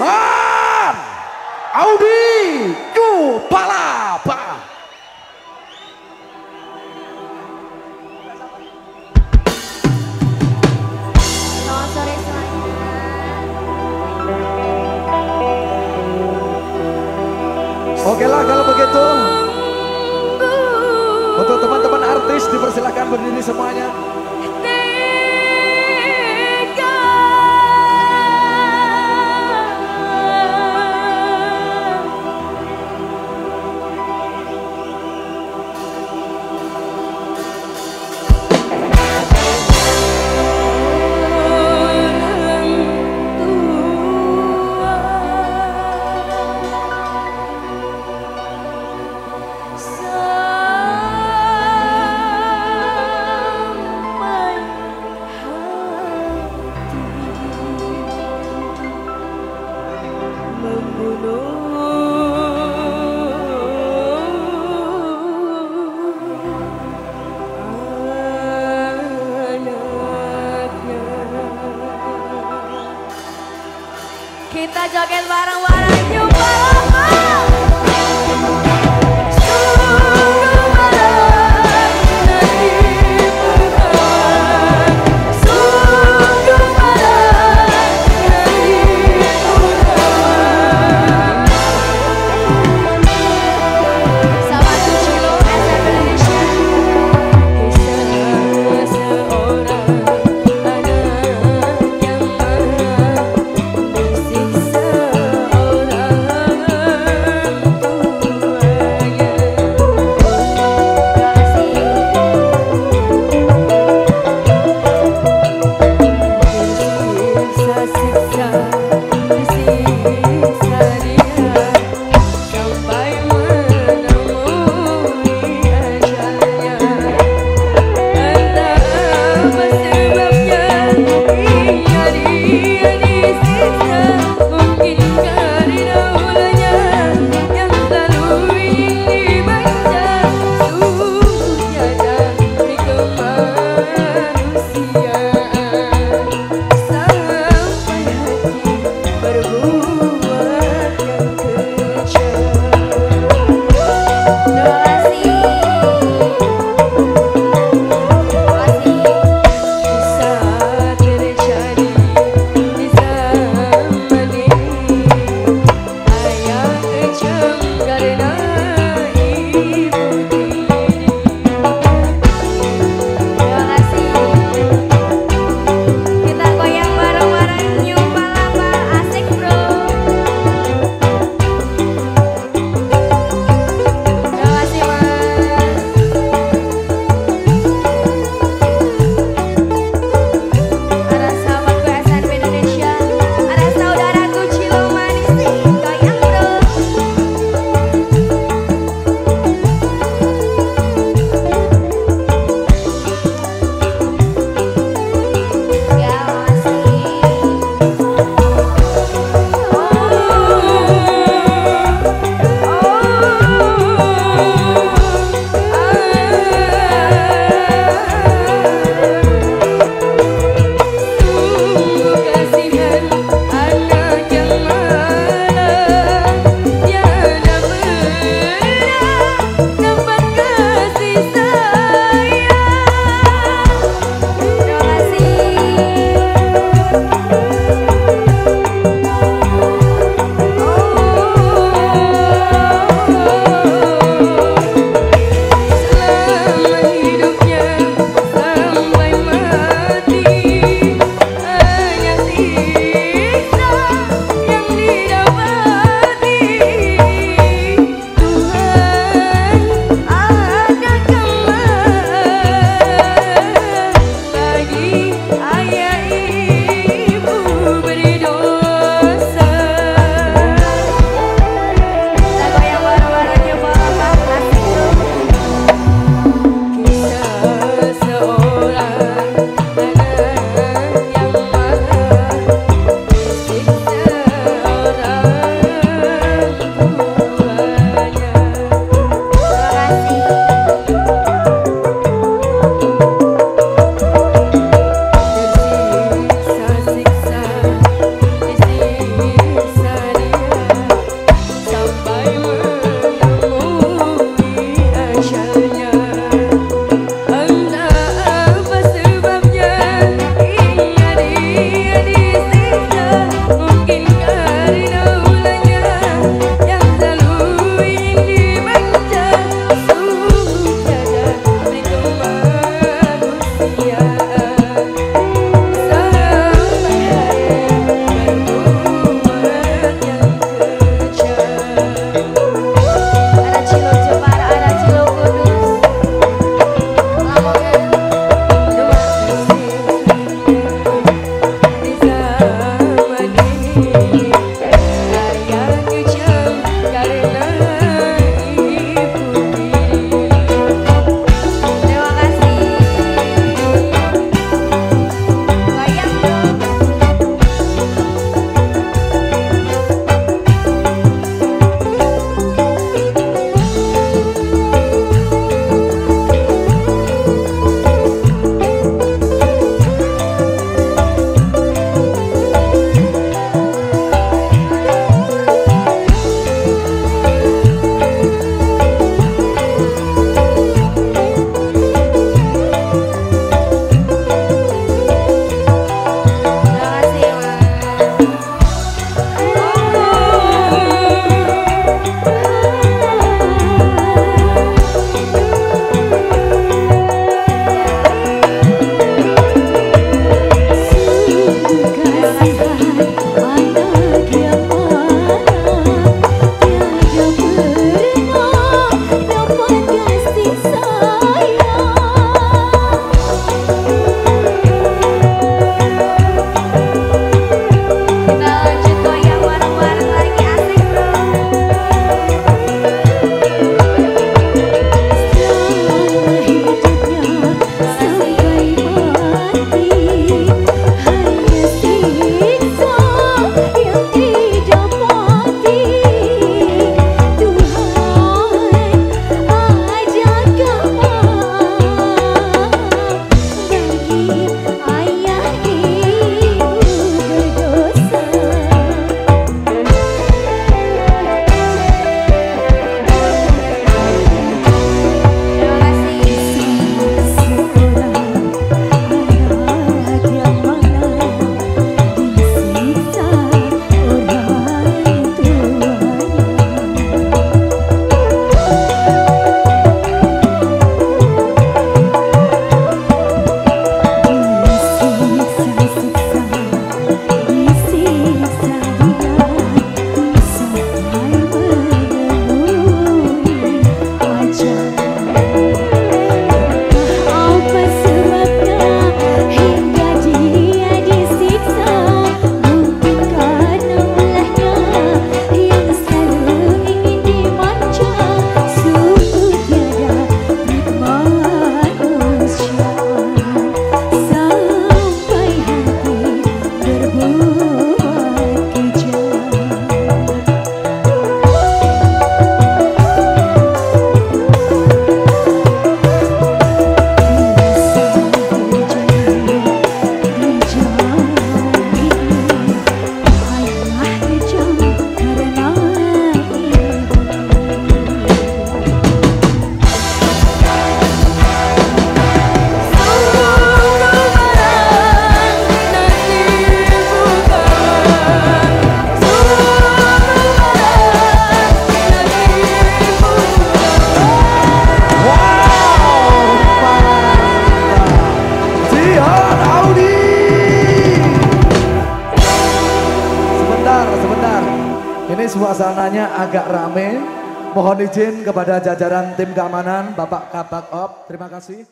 Jihan Audi Kupalapa. Oke lah kalau begitu. Untuk teman-teman artis dipersilakan berdiri semuanya. joget bareng suasananya agak rame. Mohon izin kepada jajaran tim keamanan, Bapak Kabak Op, terima kasih.